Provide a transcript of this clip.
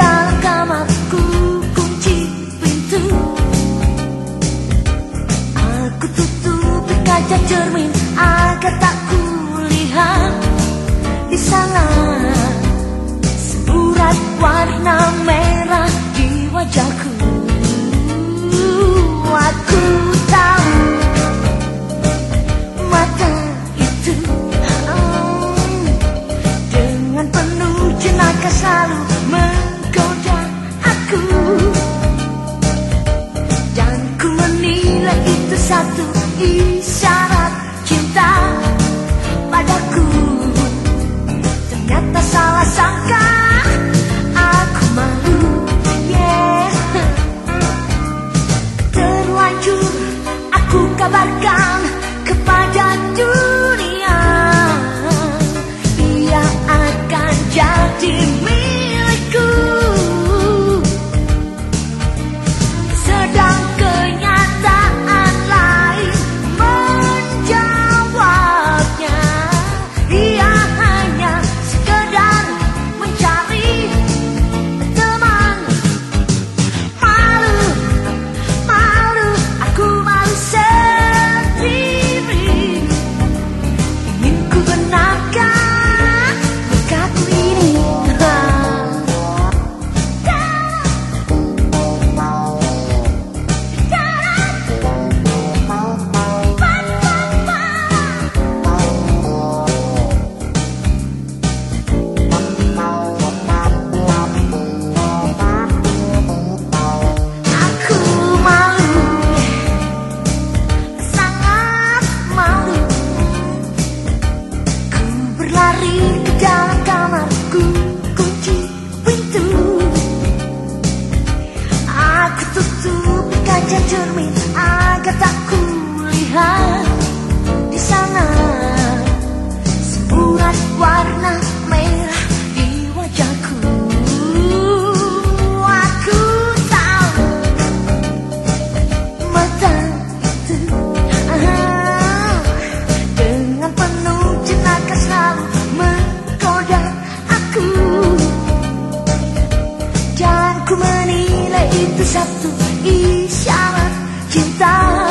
dalam kamarku kunci pintu. Aku tutupi kaca cermin agar tak kulihat Di sana. Semburat warna satu isyarat cinta padaku Ternyata salah sangka aku malu yeah. Terlanjur aku kabarkan satu isyarat cinta.